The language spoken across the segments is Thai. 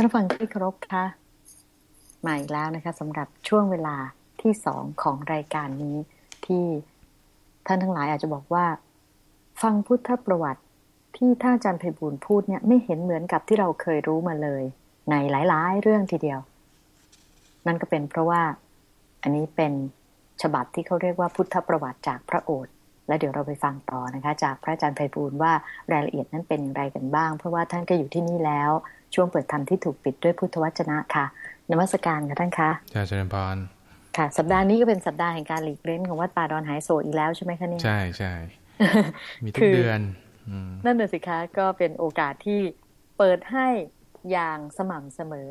ท่านฟังที่เคารพคะมาอีกแล้วนะคะสำหรับช่วงเวลาที่สองของรายการนี้ ที่ท่านทั้งหลายอาจจะบอกว่า ฟังพุทธประวัติที่ท่านอาจารย์ไพบูลพูดเนี่ยไม่เห็นเหมือนกับที่เราเคยรู้มาเลย ในหลาย ๆ เรื่องทีเดียว นั่นก็เป็นเพราะว่าอันนี้เป็นฉบับที่เขาเรียกว่าพุทธประวัติจากพระโอษฐ์ และเดี๋ยวเราไปฟังต่อนะคะ จากพระอาจารย์ไพบูลย์ว่ารายละเอียดนั้นเป็นอย่างไรกันบ้าง เพราะว่าท่านก็อยู่ที่นี่แล้ว ช่วงเปิดธรรมที่ถูกปิดด้วยพุทธวจนะค่ะนมัสการค่ะท่านคะใช่เจริญพรค่ะ สัปดาห์นี้ก็เป็นสัปดาห์แห่งการหลีกเล่นของวัดป่าดอนหายโศกอีกแล้วใช่ไหมคะเนี่ยใช่ใช่มีทุคืกอเดือนอืมนั่นน่ะสิคะก็เป็นโอกาสที่เปิดให้อย่างสม่ำเสมอ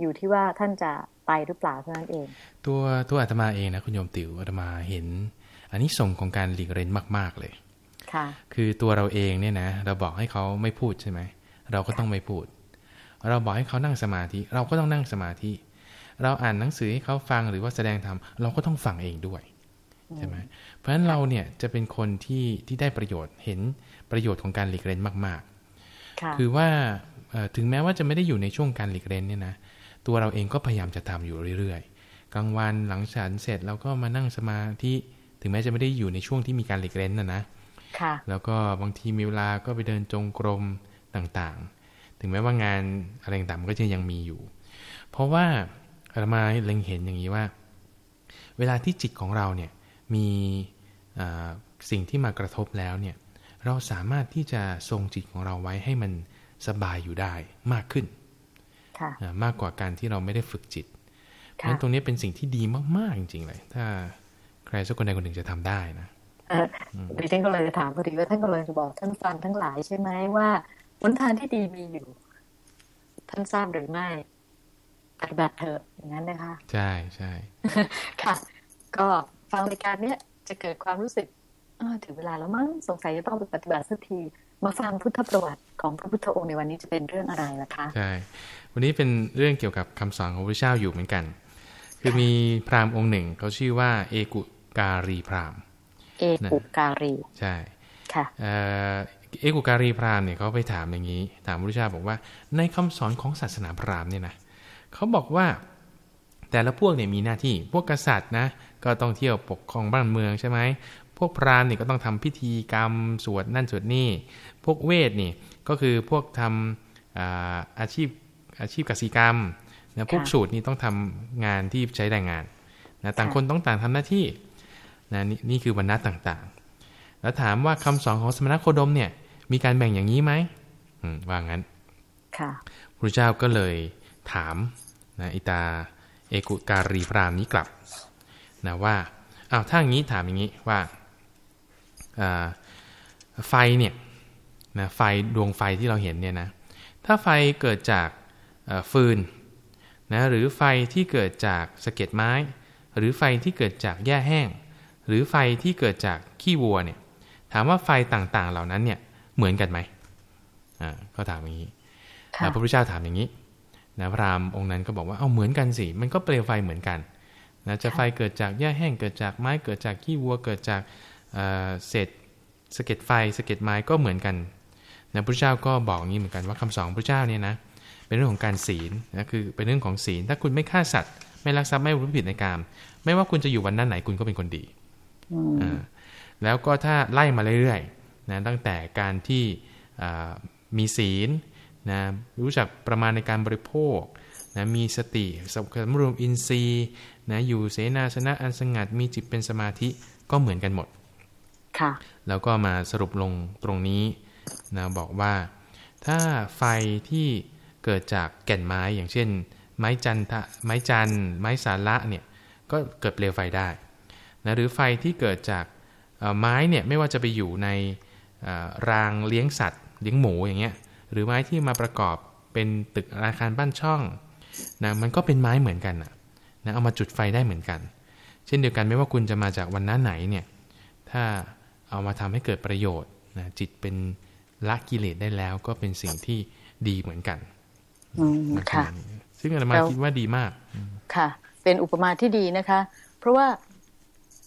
อยู่ที่ว่าท่านจะไปหรือเปล่าเท่านั้นเอง ตัวตัวอาตมาเองนะคุณโยมติ๋วอาตมาเห็น อันนี้ส่งส์ของการหลีกเล่นมาก ๆเลยค่ะคือตัวเราเองเนี่ยนะ เราบอกให้เขาไม่พูดใช่ไหม เราก็ต้องไม่พูด เราบอกให้เขานั่งสมาธิ เราก็ต้องนั่งสมาธิ เราอ่านหนังสือให้เขาฟังหรือว่าแสดงธรรมเราก็ต้องฟังเองด้วยใช่ไหมเพราะฉะนั้นเราเนี่ยจะเป็นคนที่ที่ได้ประโยชน์เห็นประโยชน์ของการหลีกเล่นมาก ๆค่ะคือว่าเอ่อถึงแม้ว่าจะไม่ได้อยู่ในช่วงการหลีกเล่นเนี่ยนะตัวเราเองก็พยายามจะทำอยู่เรื่อยๆ กลางวันหลังฉันเสร็จเราก็มานั่งสมาธิ ถึงแม้จะไม่ได้อยู่ในช่วงที่มีการหลีกเล่นนะนะค่ะแล้วก็บางทีมีเวลาก็ไปเดินจงกรมต่างๆ ถึงแม้ว่างานอะไรต่างๆมันก็จะยังมีอยู่ เพราะว่าอาตมาเล็งเห็นอย่างนี้ว่า เวลาที่จิตของเราเนี่ยมีอ่าสิ่งที่มากระทบแล้วเนี่ยเราสามารถที่จะทรงจิตของเราไว้ให้มันสบายอยู่ได้มากขึ้นค่ะอ่ามากกว่าการที่เราไม่ได้ฝึกจิตเพราะฉะค่ะนั้นตรงนี้เป็นสิ่งที่ดีมากๆจริงๆเลย ถ้าใค รสักคนใดคนหนึ่งจะทำได้นะเออดิฉันก็เลยจะถามพอดีว่าท่านก็เลยจะบอกท่านฟังทั้งหลายใช่ไหมว่าหนทางที่ดีมีอยู่ ท่านทราบหรือไม่ปฏิบัติเถอะอย่างนั้นนะคะ ใช่ใช่ค่ะ ก็ฟังรายการเนี้ยจะเกิดความรู้สึกอ้าวถึงเวลาแล้วมั้งสงสัยจะต้องไปปฏิบัติสักทีมาฟังพุทธประวัติของพระพุทธองค์ในวันนี้จะเป็นเรื่องอะไรล่ะคะใช่วันนี้เป็นเรื่องเกี่ยวกับคำสอนของพระเจ้าอยู่เหมือนกัน คือมีพราหมณ์องค์หนึ่งเขาชื่อว่าเอกุ การีพราหมณ์เอกุการีใช่ค่ะเอ่อเอกุการีพราหมณ์เนี่ยเขาไปถามอย่างนี้ ถามพระเจ้าบอกว่า ในคำสอนของศาสนาพราหมณ์เนี่ยนะเขาบอกว่าแต่ละพวกเนี่ยมีหน้าที่พวกกษัตริย์นะก็ต้องเที่ยวปกครองบ้านเมืองใช่ไหมพวกพราหมณ์เนี่ยก็ต้องทำพิธีกรรมสวดนั่นสวดนี่ พวกเวทนี่ก็คือพวกทำอ่าอาชีพอาชีพกสิกรรมนะพวกค่ะสูตรนี่ต้องทำงานที่ใช้แรงงานนะต่างค่ะคนต้องต่างทำหน้าที่ นะนี่นี่คือวรรณะต่างๆ แล้วถามว่าคำสอนของสมณโคดมเนี่ย มีการแบ่งอย่างนี้ไหมอืมว่างั้น ค่ะพระเจ้าก็เลยถามนะอิตาเอกุการีพรามนี้กลับนะว่าอ้าวถ้าอย่างนี้ถามอย่างนี้ว่าอ่าไฟเนี่ยนะไฟดวงไฟที่เราเห็นเนี่ยนะถ้าไฟเกิดจากเอ่อฟืนนะหรือไฟที่เกิดจากสะเก็ดไม้ หรือไฟที่เกิดจากหญ้าแห้ง หรือไฟที่เกิดจากขี้วัวเนี่ยถามว่าไฟต่างๆเหล่านั้นเนี่ยเหมือนกันไหมอ่าก็ถามอย่างนี้ค่ะพระพุทธเจ้าถามอย่างนี้นะพราหมณ์องค์นั้นก็บอกว่าเอาเหมือนกันสิมันก็เปลวไฟเหมือนกันนะจะไฟเกิดจากหญ้าแห้งเกิดจากไม้เกิดจากขี้วัวเกิดจากเอ่อเศษสะเก็ดไฟสะเก็ดไม้ก็เหมือนกันนะพระพุทธเจ้าก็บอกอย่างนี้เหมือนกันว่าคำสอนของพระเจ้าเนี่ยนะเป็นเรื่องของการศีลนะคือเป็นเรื่องของศีล ถ้าคุณไม่ฆ่าสัตว์ ไม่ลักทรัพย์ไม่รู้ผิดในกาม ไม่ว่าคุณจะอยู่วันนั้นไหนคุณก็เป็นคนดีอืมอ่า แล้วก็ถ้าไล่มาเรื่อยๆนะตั้งแต่การที่อ่ามีศีลนะรู้จักประมาณในการบริโภคนะมีสติสำรวมอินทรีย์นะอยู่เสนาสนะอันสงัดมีจิตเป็นสมาธิก็เหมือนกันหมดค่ะแล้วก็มาสรุปลงตรงนี้นะบอกว่า ถ้าไฟที่เกิดจากแก่นไม้อย่างเช่น ไม้จันทะไม้จันทร์ไม้สาระเนี่ยก็เกิดเปลวไฟได้ นะหรือไฟที่เกิดจากเอ่อไม้เนี่ยไม่ว่าจะไปอยู่ในเอ่อรางเลี้ยงสัตว์เลี้ยงหมูอย่างเงี้ยหรือไม้ที่มาประกอบเป็นตึกอาคารบ้านช่องนะมันก็เป็นไม้เหมือนกันนะนะเอามาจุดไฟได้เหมือนกัน เช่นเดียวกันไม่ว่าคุณจะมาจากวันน้าไหนเนี่ยถ้าเอามาทำให้เกิดประโยชน์นะจิตเป็นละกิเลสได้แล้วก็เป็นสิ่งที่ดีเหมือนกันอืมนะค่ะซึ่งอาตมาแล้วคิดว่าดีมากค่ะ เป็นอุปมาที่ดีนะคะ เพราะว่า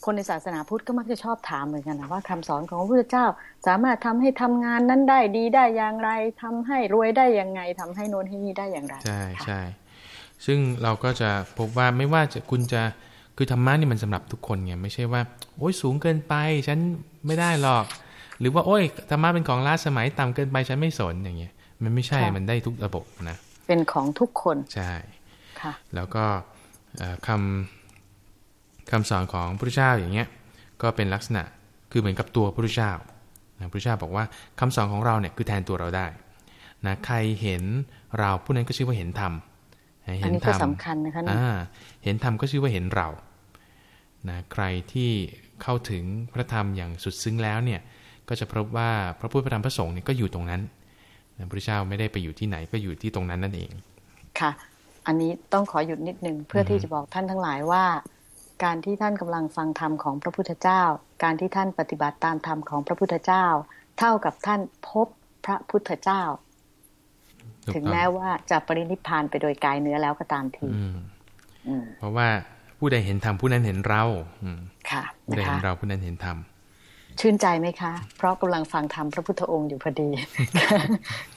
คนในศาสนาพุทธก็มักจะชอบถามเหมือนกันนะว่าคำสอนของพระพุทธเจ้า สามารถทำให้ทำงานนั้นได้ดีได้อย่างไรทำให้รวยได้ยังไงทำให้โน้นให้นี่ได้อย่างไร ใช่ใช่ซึ่งเราก็จะพบว่าไม่ว่าจะคุณจะคือธรรมะนี่มันสำหรับทุกคนไงไม่ใช่ว่า โอ้ยสูงเกินไป ฉันไม่ได้หรอก หรือว่าโอ้ยธรรมะเป็นของล้าสมัยต่ำเกินไปฉันไม่สนอย่างเงี้ย มันไม่ใช่มันได้ทุกระบบนะเป็นของทุกคนใช่ค่ะแล้วก็คำ คำสอนของพระพุทธเจ้าอย่างเงี้ยก็เป็นลักษณะคือเหมือนกับตัวพระพุทธเจ้านะพระพุทธเจ้าบอกว่าคำสอนของเราเนี่ยคือแทนตัวเราได้นะใครเห็นเราผู้นั้นก็ชื่อว่าเห็นธรรมเห็นธรรมสำคัญนะคะอ่าเห็นธรรมก็ชื่อว่าเห็นเรานะใครที่เข้าถึงพระธรรมอย่างสุดซึ้งแล้วเนี่ยก็จะพบว่าพระพุทธพระธรรมพระสงฆ์เนี่ยก็อยู่ตรงนั้นพระพุทธเจ้าไม่ได้ไปอยู่ที่ไหนก็อยู่ที่ตรงนั้นนั่นเอง ค่ะ อันนี้ต้องขอหยุดนิดนึงเพื่อที่จะบอกท่านทั้งหลายว่า การที่ท่านกำลังฟังธรรมของพระพุทธเจ้า การที่ท่านปฏิบัติตามธรรมของพระพุทธเจ้า เท่ากับท่านพบพระพุทธเจ้า ถึงแม้ว่าจะปรินิพานไปโดยกายเนื้อแล้วก็ตามทีเพราะว่าผู้ใดเห็นธรรมผู้นั้นเห็นเราค่ะผู้ใดเห็นเราผู้นั้นเห็นธรรมชื่นใจไหมคะ เพราะกำลังฟังธรรมพระพุทธองค์อยู่พอดี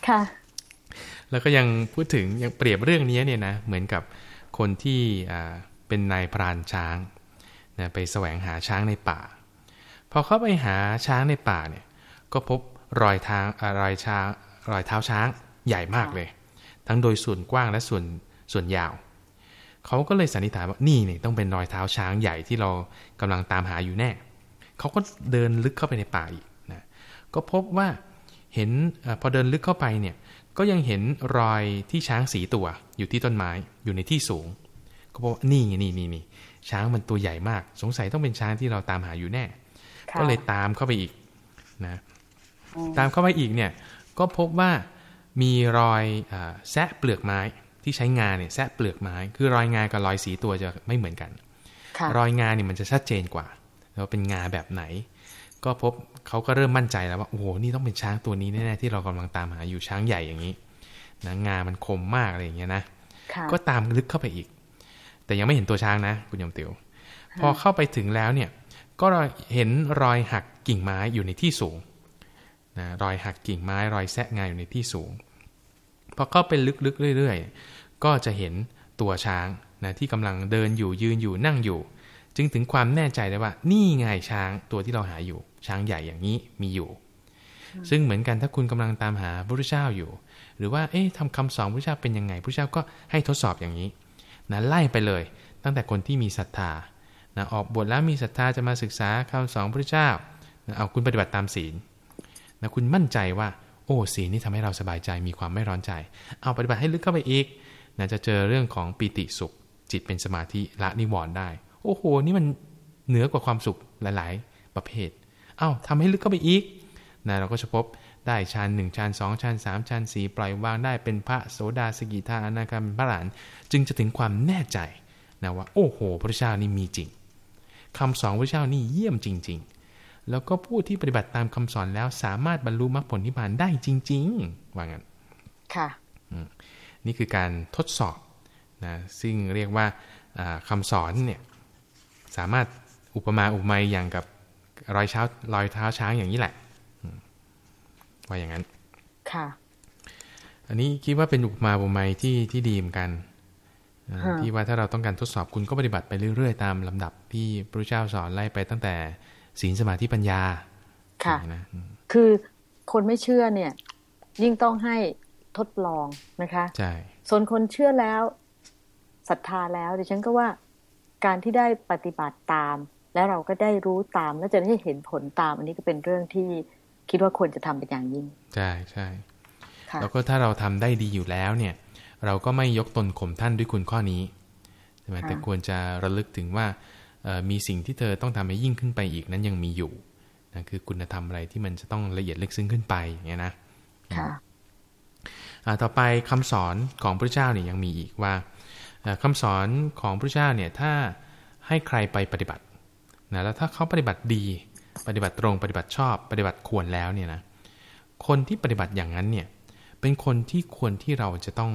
ค่ะ แล้วก็ยังพูดถึงยังเปรียบเรื่องนี้เนี่ยนะเหมือนกับคนที่ เป็นนายพรานช้างนะไปแสวงหาช้างในป่า พอเข้าไปหาช้างในป่าเนี่ยก็พบรอยทางรอยช้างรอยเท้าช้างใหญ่มากเลย ทั้งโดยส่วนกว้างและส่วนส่วนยาว เขาก็เลยสันนิษฐานว่านี่นี่ต้องเป็นรอยเท้าช้างใหญ่ที่เรากำลังตามหาอยู่แน่ เขาก็เดินลึกเข้าไปในป่าอีกนะก็พบว่าเห็นพอเดินลึกเข้าไปเนี่ยก็ยังเห็นรอยที่ช้างสีตัวอยู่ที่ต้นไม้อยู่ในที่สูง ก็บอกนี่นี่นี่นี่ช้างมันตัวใหญ่มาก สงสัยต้องเป็นช้างที่เราตามหาอยู่แน่ ก็เลยตามเข้าไปอีกนะตามเข้าไปอีกเนี่ยก็พบว่ามีรอยอแซะเปลือกไม้ที่ใช้งานเนี่ยแซะเปลือกไม้ คือรอยงากับรอยสีตัวจะไม่เหมือนกัน รอยงาเนี่ยมันจะชัดเจนกว่าแล้วเป็นงาแบบไหน ก็พบเขาก็เริ่มมั่นใจแล้วว่าโอ้โหนี่ต้องเป็นช้างตัวนี้แน่ๆที่เรากำลังตามหาอยู่ช้างใหญ่อย่างนี้นะงามันคมมากอะไรอย่างเงี้ยนะก็ตามลึกเข้าไปอีก แต่ยังไม่เห็นตัวช้างนะ คุณยมติว พอเข้าไปถึงแล้วเนี่ย ก็เห็นรอยหักกิ่งไม้อยู่ในที่สูงนะรอยหักกิ่งไม้รอยแซะงาอยู่ในที่สูง พอเข้าไปลึกๆเรื่อยๆ ก็จะเห็นตัวช้างนะที่กำลังเดินอยู่ยืนอยู่นั่งอยู่ จึงถึงความแน่ใจได้ว่า นี่ไงช้างตัวที่เราหาอยู่ ช้างใหญ่อย่างนี้มีอยู่ ซึ่งเหมือนกันถ้าคุณกำลังตามหาพระพุทธเจ้าอยู่ หรือว่าเอ๊ะทำคำสอนพระพุทธเจ้าเป็นยังไงพระพุทธเจ้าก็ให้ทดสอบอย่างนี้ นะไล่ไปเลย ตั้งแต่คนที่มีศรัทธานะออกบทแล้วมีศรัทธาจะมาศึกษาคำสอนพระเจ้านะเอาคุณปฏิบัติตามศีลนะคุณมั่นใจว่า โอ้ศีลนี่ทำให้เราสบายใจมีความไม่ร้อนใจ เอาปฏิบัติให้ลึกเข้าไปอีกนะจะเจอเรื่องของปีติสุข จิตเป็นสมาธิละนิวรณ์ได้ โอ้โห นี่มันเหนือกว่าความสุขหลาย ๆ ประเภท เอา้าทำให้ลึกเข้าไปอีกนะเราก็จะพบ ได้ชานหนึ่งชานสองชานสามชานสี่ปล่อยวางได้เป็นพระโสดาสกิทาอนาคาเป็นพระหลาน จึงจะถึงความแน่ใจนะว่า โอ้โห พระเจ้านี่มีจริงคำสอนพระเจ้านี่เยี่ยมจริง ๆ แล้วก็ผู้ที่ปฏิบัติตามคำสอนแล้วสามารถบรรลุมรรคผลนิพพานได้จริง ๆ ว่างั้นค่ะนี่คือการทดสอบนะซึ่งเรียกว่าคำสอนเนี่ยสามารถอุปมาอุปไมยอย่างกับรอยเช้ารอยเท้าช้างอย่างนี้แหละ ว่าอย่างนั้น ค่ะ อันนี้คิดว่าเป็นอุปมาอุปไมยที่ที่ดีเหมือนกันที่ว่าถ้าเราต้องการทดสอบคุณก็ปฏิบัติไปเรื่อยๆ ตามลำดับที่พระเจ้าสอนไล่ไปตั้งแต่ศีลสมาธิปัญญา ค่ะนะคือคนไม่เชื่อเนี่ย ยิ่งต้องให้ทดลองนะคะใช่ส่วนคนเชื่อแล้วศรัทธาแล้วดิฉันก็ว่าการที่ได้ปฏิบัติตาม แล้วเราก็ได้รู้ตาม แล้วจะได้เห็นผลตาม อันนี้ก็เป็นเรื่องที่ คิดว่าควรจะทำเป็นอย่างยิ่ง ใช่ใช่แล้วก็ถ้าเราทำได้ดีอยู่แล้วเนี่ย เราก็ไม่ยกตนข่มท่านด้วยคุณข้อนี้ใช่ไหมแต่ควรจะระลึกถึงว่ามีสิ่งที่เธอต้องทำให้ยิ่งขึ้นไปอีกนั้นยังมีอยู่นะคือคุณธรรมอะไรที่มันจะต้องละเอียดลึกซึ้งขึ้นไปอย่างเงี้ยนะค่ะต่อไปคำสอนของพระเจ้าเนี่ยยังมีอีกว่าคำสอนของพระเจ้าเนี่ยถ้าให้ใครไปปฏิบัตินะแล้วถ้าเขาปฏิบัติดี ปฏิบัติตรงปฏิบัติชอบ ปฏิบัติควรแล้วเนี่ยนะคนที่ปฏิบัติอย่างนั้นเนี่ยเป็นคนที่ควรที่เราจะต้อง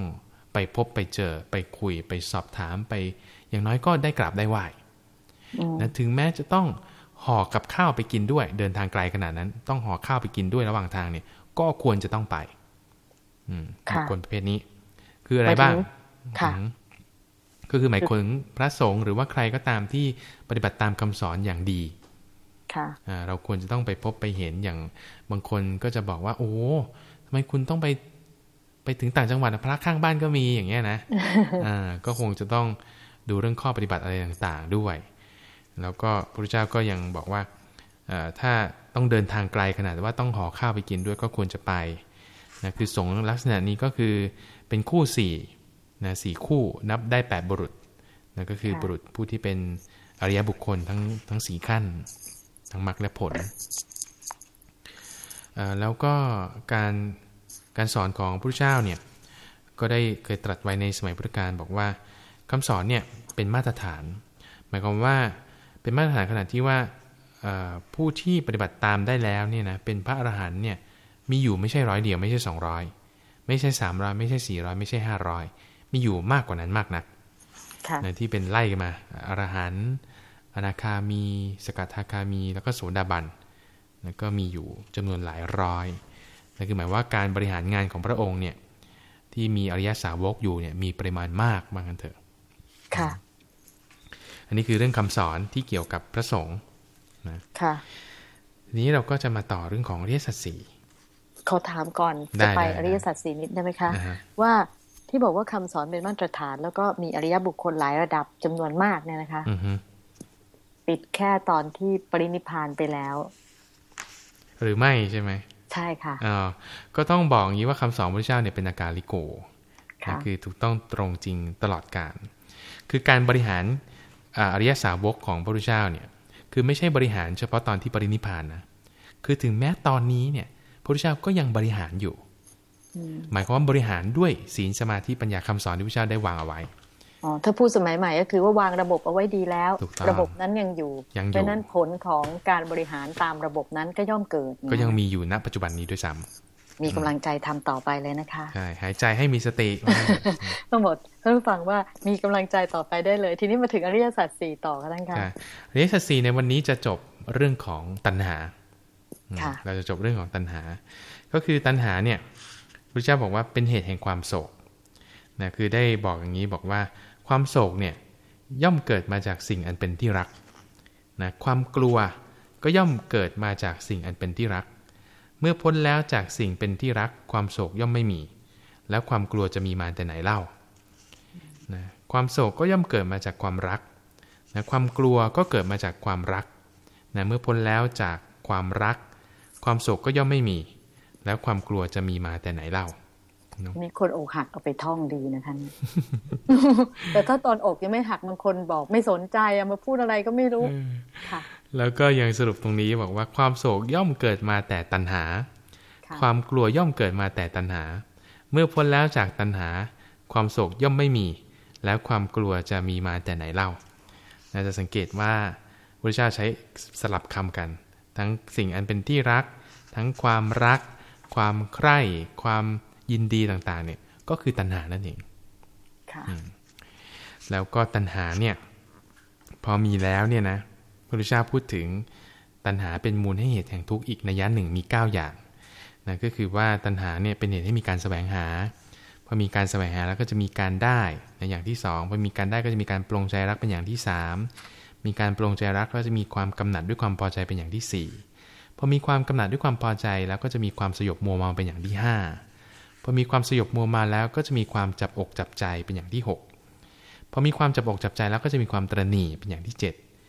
ไปพบไปเจอไปคุยไปสอบถามไป อย่างน้อยก็ได้กราบได้ไหว้นะถึงแม้จะต้องห่อกับข้าวไปกินด้วย เดินทางไกลขนาดนั้น ต้องห่อข้าวไปกินด้วยระหว่างทางเนี่ย ก็ควรจะต้องไป อืมคนประเภทนี้ คืออะไรบ้างค่ะก็คือหมายถึงพระสงฆ์หรือว่าใครก็ตามที่ปฏิบัติตามคำสอนอย่างดี ค่ะเราควรจะต้องไปพบไปเห็นอย่างบางคนก็จะบอกว่า โอ้ทำไมคุณต้องไปไปถึงต่างจังหวัดพระข้างบ้านก็มีอย่างเงี้ยนะอ่าก็คงจะต้องดูเรื่องข้อปฏิบัติอะไรต่างๆด้วย แล้วก็พระพุทธเจ้าก็ยังบอกว่าถ้าต้องเดินทางไกลขนาดว่าต้องห่อข้าวไปกินด้วยก็ควรจะไปนะคือสงลักษณะนี้ก็คือเป็นคู่สี่นะสี่คู่นับได้แปดบุรุษนะก็คือบุรุษผู้ที่เป็นอริยบุคคลทั้งทั้งสี่ขั้น ทั้งมรรคและผล แล้วก็การการสอนของพระเจ้าเนี่ยก็ได้เคยตรัสไว้ในสมัยพุทธกาลบอกว่าคำสอนเนี่ยเป็นมาตรฐาน หมายความว่าเป็นมาตรฐานขนาดที่ว่าผู้ที่ปฏิบัติตามได้แล้วเนี่ยนะเป็นพระอรหันต์เนี่ยมีอยู่ไม่ใช่ร้อยเดียวไม่ใช่สองร้อยไม่ใช่สามร้อยไม่ใช่สี่ร้อยไม่ใช่ห้าร้อยมีอยู่มากกว่านั้นมากนักนที่เป็นไล่กันมาอรหันต์ อนาคามี สกัทาคามี แล้วก็โสดาบันแล้วก็มีอยู่จำนวนหลายร้อยนั่นคือหมายว่าการบริหารงานของพระองค์เนี่ยที่มีอริยสาวกอยู่เนี่ยมีปริมาณมากบางกันเถอะค่ะ อันนี้คือเรื่องคำสอนที่เกี่ยวกับพระสงฆ์นะค่ะทีนี้เราก็จะมาต่อเรื่องของอริยสัจสี่เขาถามก่อนจะไปอริยสัจสี่นิดได้ไหมคะ ว่าที่บอกว่าคำสอนเป็นมาตรฐาน แล้วก็มีอริยบุคคลหลายระดับจำนวนมากเนี่ยนะคะ ปิดแค่ตอนที่ปรินิพานไปแล้ว หรือไม่ใช่ไหมใช่ค่ะอ๋อก็ต้องบอกอย่างนี้ว่าคำสอนพระเจ้าเนี่ยเป็นอาการลิโกคือถูกต้องตรงจริงตลอดการ คือการบริหารอริยสาวกของพระพุทธเจ้าเนี่ยคือไม่ใช่บริหารเฉพาะตอนที่ปรินิพานนะคือถึงแม้ตอนนี้เนี่ยพระพุทธเจ้าก็ยังบริหารอยู่ หมายความว่าบริหารด้วยศีลสมาธิปัญญาคำสอนที่พระเจ้าได้วางเอาไว้ อ๋อถ้าพูดสมัยใหม่ก็คือว่าวางระบบเอาไว้ดีแล้ว ระบบนั้นยังอยู่เพราะนั้นผลของการบริหารตามระบบนั้นก็ย่อมเกิด ก็ยังมีอยู่ณปัจจุบันนี้ด้วยซ้ำมีกำลังใจทำต่อไปเลยนะคะใช่หายใจให้มีสติทั้งหมดท่านผู้ฟังว่ามีกำลังใจต่อไปได้เลย ทีนี้มาถึงอริยสัจสี่ต่อกันท่านค่ะอริยสัจสี่ในวันนี้จะจบเรื่องของตัณหาเราจะจบเรื่องของตัณหา ก็คือตัณหาเนี่ยพระเจ้าบอกว่าเป็นเหตุแห่งความโศกนะคือได้บอกอย่างนี้บอกว่า ความโศกเนี่ยย่อมเกิดมาจากสิ่งอันเป็นที่รักนะความกลัวก็ย่อมเกิดมาจากสิ่งอันเป็นที่รัก เมื่อพ้นแล้วจากสิ่งเป็นที่รัก ความโศกย่อมไม่มี แล้วความกลัวจะมีมาแต่ไหนเล่านะความโศกก็ย่อมเกิดมาจากความรักนะความกลัวก็เกิดมาจากความรักนะเมื่อพ้นแล้วจากความรัก ความโศกก็ย่อมไม่มี แล้วความกลัวจะมีมาแต่ไหนเล่า นี่คนอกหักเอาไปท่องดีนะท่าน แต่ถ้าตอนอกยังไม่หักบางคนบอกไม่สนใจอะมาพูดอะไรก็ไม่รู้ค่ะ แล้วก็ยังสรุปตรงนี้บอกว่าความโศกย่อมเกิดมาแต่ตัณหา ความกลัวย่อมเกิดมาแต่ตัณหา เมื่อพ้นแล้วจากตัณหา ความโศกย่อมไม่มี แล้วความกลัวจะมีมาแต่ไหนเล่าเราจะสังเกตว่าพระเจ้าใช้สลับคำกัน ทั้งสิ่งอันเป็นที่รัก ทั้งความรัก ความใคร่ ความ ยินดีต่างๆ เนี่ย ก็คือตัณหานั่นเองแล้วก็ตัณหาเนี่ย พอมีแล้วเนี่ยนะพระพุทธเจ้าพูดถึงตัณหาเป็นมูลให้เหตุแห่งทุกข์อีกในยันหนึ่งมี 9 อย่างนะก็คือว่าตัณหาเนี่ยเป็นเหตุให้มีการแสวงหา พอมีการแสวงหาแล้วก็จะมีการได้ในอย่างที่ 2 พอมีการได้ก็จะมีการปรงใจรักเป็นอย่างที่ 3 มีการปรงใจรักก็จะมีความกำหนัดด้วยความพอใจเป็นอย่างที่ 4 พอมีความกำหนัดด้วยความพอใจแล้วก็จะมีความสยบมัวเมาเป็นอย่างที่ 5 พอมีความสยบมัวมาแล้วก็จะมีความจับอกจับใจเป็นอย่างที่ 6 พอมีความจับอกจับใจแล้วก็จะมีความตรณีเป็นอย่างที่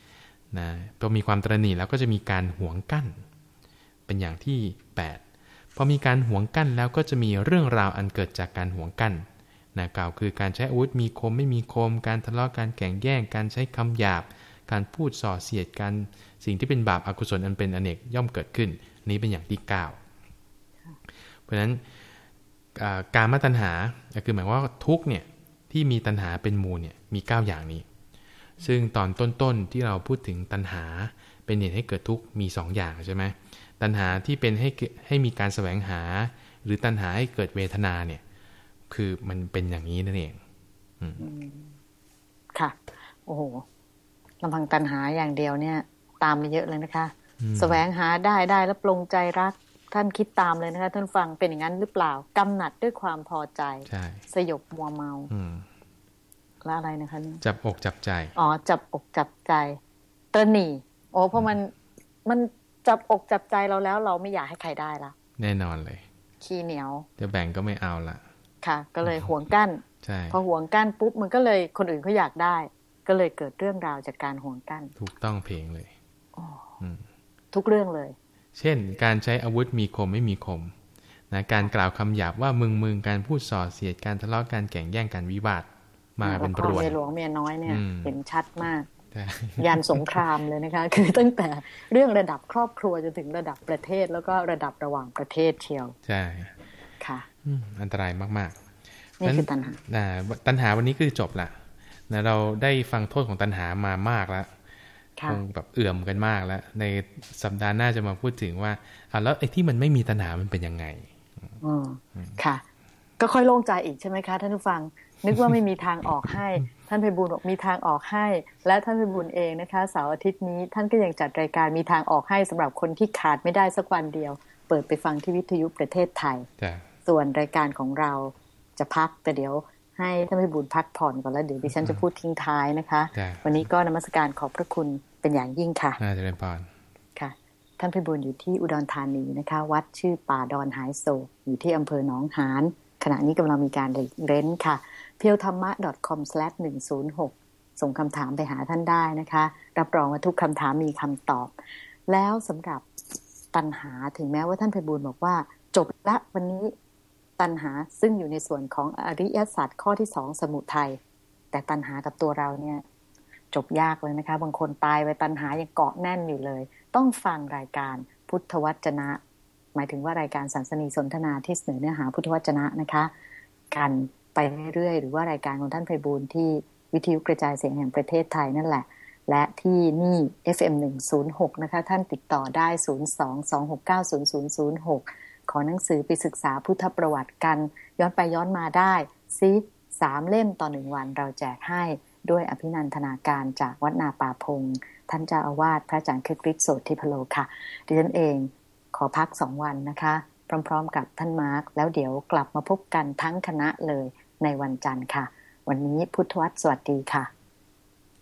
7นะพอมีความตรณีแล้วก็จะมีการหวงกั้น เป็นอย่างที่ 8 พอมีการหวงกั้นแล้วก็จะมีเรื่องราวอันเกิดจากการหวงกั้นนะกล่าวคือการใช้อาวุธมีคมไม่มีคม การทะเลาะการแข่งแย่ง การใช้คำหยาบ การพูดส่อเสียดการสิ่งที่เป็นบาปอากุศลอันเป็นอเนกย่อมเกิดขึ้น นี้เป็นอย่างที่ 9 เพราะฉะนั้น การมาตัญหาคือหมายว่าทุกเนี่ยที่มีตัญหาเป็นมูลเนี่ยมี 9 อย่างนี้ ซึ่งตอนต้นๆที่เราพูดถึงตัญหาเป็นเหตุให้เกิดทุกมี 2 อย่างใช่ไหมตัญหาที่เป็นให้ให้มีการแสวงหา หรือตัญหาให้เกิดเวทนาเนี่ย คือมันเป็นอย่างนี้นั่นเองค่ะ โอ้โหลำพังตัณหาอย่างเดียวเนี่ย ตามมาเยอะเลยนะคะอืมแสวงหาได้ได้แล้วปรงใจรัก ท่านคิดตามเลยนะคะท่านฟังเป็นอย่างนั้นหรือเปล่ากำหนัดด้วยความพอใจใช่สยบมัวเมาอืมแล้วอะไรนะคะเนี่ยจับอกจับใจ อ๋อ จับอกจับใจตระหนี่โอ้เพราะมันมันจับอกจับใจเราแล้ว เราไม่อยากให้ใครได้ละแน่นอนเลย ขี้เหนียวจะแบ่งก็ไม่เอาละค่ะ ก็เลยห่วงกั้นใช่พอห่วงกั้นปุ๊บมันก็เลยคนอื่นเขาอยากได้ ก็เลยเกิดเรื่องราวจากการห่วงกั้น ถูกต้องเพลงเลยอืมทุกเรื่องเลย เช่น การใช้อาวุธมีคมไม่มีคมนะการกล่าวคำหยาบว่ามึงมึงการพูดส่อเสียดการทะเลาะการแข่งแย่งการวิวาทมาเป็นปรวนละครเมียหลวงเมียน้อยเนี่ยอืมเห็นชัดมากใช่ยานสงครามเลยนะคะ คือตั้งแต่เรื่องระดับครอบครัวจนถึงระดับประเทศแล้วก็ระดับระหว่างประเทศเชียวใช่ค่ะอืมอันตรายมากๆนี่คือตัณหาอ่าตัณหาวันนี้คือจบละนะเราได้ฟังโทษของตัณหามามากแล้ว ค่ะคงแบบเอื่อมกันมากแล้ว ในสัปดาห์หน้าจะมาพูดถึงว่าอ่าแล้วไอ้ที่มันไม่มีตัณหามันเป็นยังไงอืมค่ะ ก็ค่อยโล่งใจอีกใช่ไหมคะท่านผู้ฟัง นึกว่าไม่มีทางออกให้ ท่านไพบูลย์บอกมีทางออกให้ และท่านไพบูลย์เองนะคะเสาร์อาทิตย์นี้ท่านก็ยังจัดรายการมีทางออกให้สำหรับคนที่ขาดไม่ได้สักวันเดียว เปิดไปฟังที่วิทยุประเทศไทยจ้ะส่วนรายการของเราจะพักแต่เดี๋ยว ให้ท่านพิบูลพักผ่อนก่อนแล้วเดี๋ยวดิฉันจะพูดทิ้งท้ายนะคะจ้ะวันนี้ก็นมัสการขอบพระคุณเป็นอย่างยิ่งค่ะน่าจะเป็นพรค่ะ ท่านพิบูลอยู่ที่อุดรธานีนะคะ วัดชื่อป่าดอนหายโศกอยู่ที่อำเภอหนองหานขณะนี้กำลังมีการเร้นค่ะ p e e l t h a m m a c o m 106 ส่งคำถามไปหาท่านได้นะคะ รับรองว่าทุกคำถามมีคำตอบ แล้วสำหรับตัณหาถึงแม้ว่าท่านไพบูลย์บอกว่า จบละวันนี้ ตัณหาซึ่งอยู่ในส่วนของอริยศาสัจข้อที่สองสมุทัยแต่ตัณหากับตัวเราเนี่ย จบยากเลยนะคะ บางคนตายไปตัณหายังเกาะแน่นอยู่เลย ต้องฟังรายการพุทธวจนะ หมายถึงว่ารายการสันสนีสนทนาที่เสนอเนื้อหาพุทธวจนะนะคะ กันไปเรื่อยๆหรือว่ารายการของท่านไพบูลที่วิทยุกระจายเสียงแห่งประเทศไทยนั่นแหละ และที่นี่ FM 106นะคะ ท่านติดต่อได้ 022690006 ขอหนังสือไปศึกษาพุทธประวัติกัน ย้อนไปย้อนมาได้ซิสามเล่มต่อหนึ่งวันเราแจกให้ด้วยอภินันทนาการจากวัดนาป่าพง ท่านเจ้าอาวาสพระอาจารย์คึกฤทธิ์โสธิพโลค่ะ ดิฉันเองขอพักสองวันนะคะ พร้อมๆกับท่านมาร์ค แล้วเดี๋ยวกลับมาพบกันทั้งคณะเลยในวันจันทร์ค่ะ วันนี้พุทธวัตรสวัสดีค่ะ